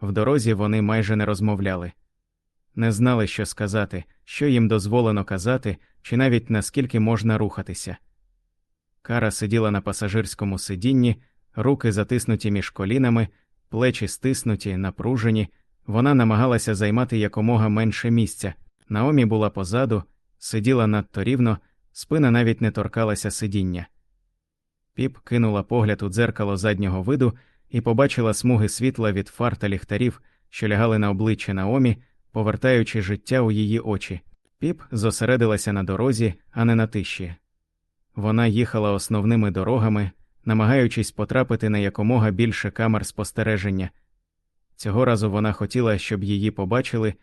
В дорозі вони майже не розмовляли. Не знали, що сказати, що їм дозволено казати, чи навіть наскільки можна рухатися. Кара сиділа на пасажирському сидінні, руки затиснуті між колінами, плечі стиснуті, напружені, вона намагалася займати якомога менше місця. Наомі була позаду, сиділа надто рівно, спина навіть не торкалася сидіння. Піп кинула погляд у дзеркало заднього виду і побачила смуги світла від фар та ліхтарів, що лягали на обличчя Наомі, повертаючи життя у її очі. Піп зосередилася на дорозі, а не на тиші. Вона їхала основними дорогами, намагаючись потрапити на якомога більше камер спостереження. Цього разу вона хотіла, щоб її побачили,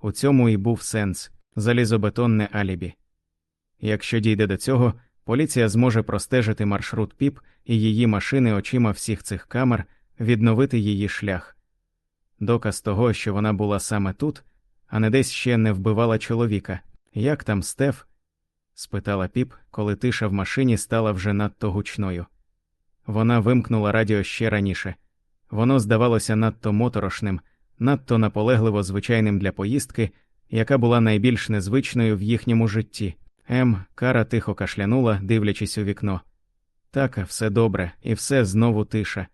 у цьому і був сенс залізобетонне алібі. Якщо дійде до цього, поліція зможе простежити маршрут піп і її машини очима всіх цих камер, відновити її шлях. Доказ того, що вона була саме тут, а не десь ще не вбивала чоловіка. Як там Стеф? спитала піп, коли тиша в машині стала вже надто гучною. Вона вимкнула радіо ще раніше. Воно здавалося надто моторошним, надто наполегливо звичайним для поїздки, яка була найбільш незвичною в їхньому житті. Ем, Кара тихо кашлянула, дивлячись у вікно. Так, все добре, і все знову тиша.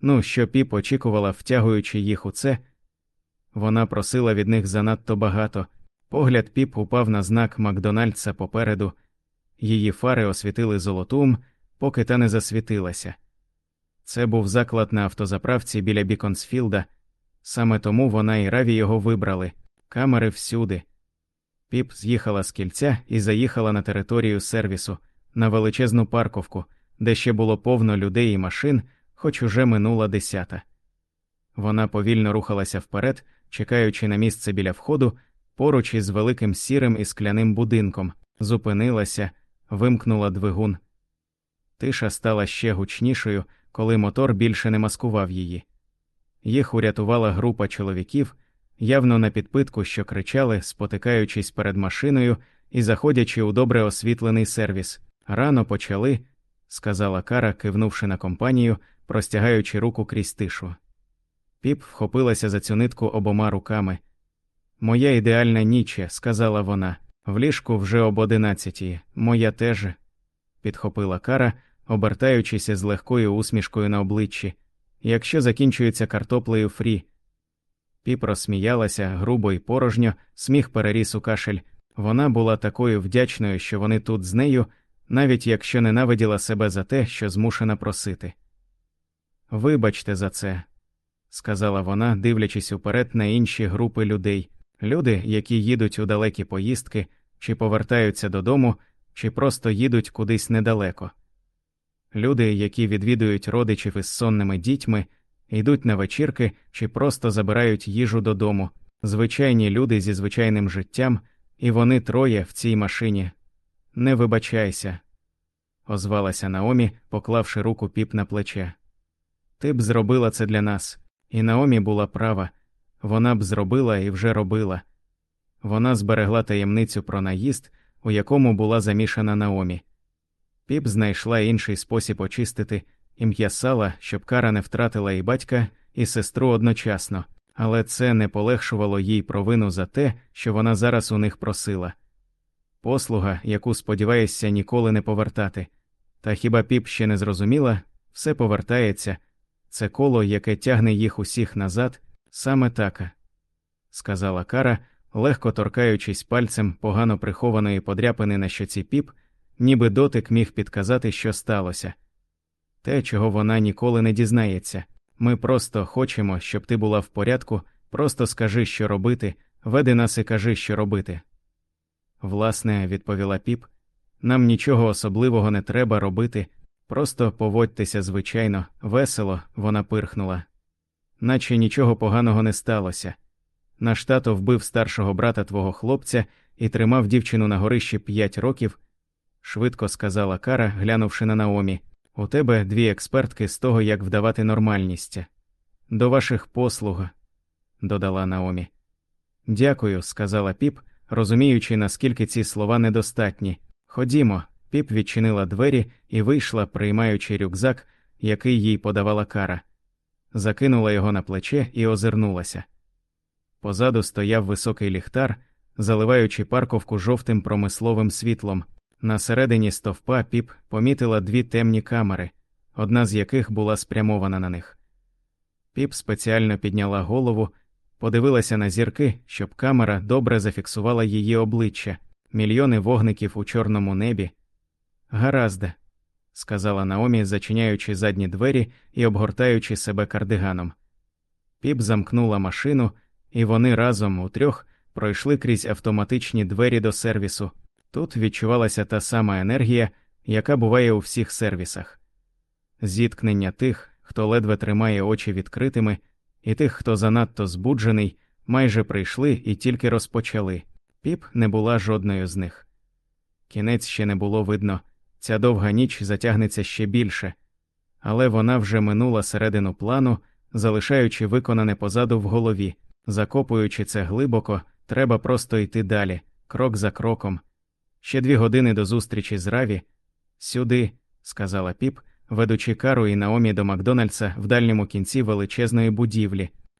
Ну, що піп очікувала, втягуючи їх у це. Вона просила від них занадто багато. Погляд піп упав на знак Макдональдса попереду, її фари освітили золотум, поки та не засвітилася. Це був заклад на автозаправці біля Біконсфілда, саме тому вона і раві його вибрали камери всюди. Піп з'їхала з кільця і заїхала на територію сервісу, на величезну парковку, де ще було повно людей і машин, хоч уже минула десята. Вона повільно рухалася вперед, чекаючи на місце біля входу, поруч із великим сірим і скляним будинком, зупинилася, вимкнула двигун. Тиша стала ще гучнішою, коли мотор більше не маскував її. Їх урятувала група чоловіків, явно на підпитку, що кричали, спотикаючись перед машиною і заходячи у добре освітлений сервіс. Рано почали, сказала Кара, кивнувши на компанію, простягаючи руку крізь тишу. Піп вхопилася за цю нитку обома руками. Моя ідеальна ніч, сказала вона, в ліжку вже об одинадцятій, моя теж, підхопила Кара, обертаючися з легкою усмішкою на обличчі. Якщо закінчується картоплею фрі. Піп розсміялася грубо й порожньо, сміх переріс у кашель. Вона була такою вдячною, що вони тут з нею, навіть якщо ненавиділа себе за те, що змушена просити. Вибачте за це, сказала вона, дивлячись уперед на інші групи людей, люди, які їдуть у далекі поїздки, чи повертаються додому, чи просто їдуть кудись недалеко. Люди, які відвідують родичів із сонними дітьми, йдуть на вечірки чи просто забирають їжу додому, звичайні люди зі звичайним життям, і вони троє в цій машині. Не вибачайся, озвалася Наомі, поклавши руку піп на плече. Ти б зробила це для нас, і Наомі була права вона б зробила і вже робила. Вона зберегла таємницю про наїзд, у якому була замішана Наомі. Піп знайшла інший спосіб очистити ім'я сала, щоб кара не втратила і батька, і сестру одночасно, але це не полегшувало їй провину за те, що вона зараз у них просила. Послуга, яку сподіваєшся ніколи не повертати. Та хіба піп ще не зрозуміла, все повертається, це коло, яке тягне їх усіх назад, саме така, сказала Кара, легко торкаючись пальцем погано прихованої подряпини на щоці піп, ніби дотик міг підказати, що сталося. Те, чого вона ніколи не дізнається. Ми просто хочемо, щоб ти була в порядку, просто скажи, що робити, веди нас і кажи, що робити. Власне, відповіла піп, нам нічого особливого не треба робити, просто поводьтеся звичайно, весело, вона пирхнула. Наче нічого поганого не сталося. Наш тато вбив старшого брата твого хлопця і тримав дівчину на горищі п'ять років, швидко сказала Кара, глянувши на Наомі. У тебе дві експертки з того, як вдавати нормальність. До ваших послуг, додала Наомі. Дякую, сказала піп, розуміючи, наскільки ці слова недостатні. Ходімо, піп відчинила двері і вийшла, приймаючи рюкзак, який їй подавала кара. закинула його на плече і озирнулася. Позаду стояв високий ліхтар, заливаючи парковку жовтим промисловим світлом. На середині стовпа піп помітила дві темні камери, одна з яких була спрямована на них. Піп спеціально підняла голову, подивилася на зірки, щоб камера добре зафіксувала її обличчя, мільйони вогників у чорному небі. Гаразде, сказала Наомі, зачиняючи задні двері і обгортаючи себе кардиганом. Піп замкнула машину, і вони разом у трьох пройшли крізь автоматичні двері до сервісу. Тут відчувалася та сама енергія, яка буває у всіх сервісах. Зіткнення тих, хто ледве тримає очі відкритими, і тих, хто занадто збуджений, майже прийшли і тільки розпочали. Піп не була жодною з них. Кінець ще не було видно, ця довга ніч затягнеться ще більше, але вона вже минула середину плану, залишаючи виконане позаду в голові, закопуючи це глибоко, треба просто йти далі, крок за кроком. Ще дві години до зустрічі з Раві. Сюди, сказала піп, ведучи кару і Наомі до Макдональдса в дальньому кінці величезної будівлі,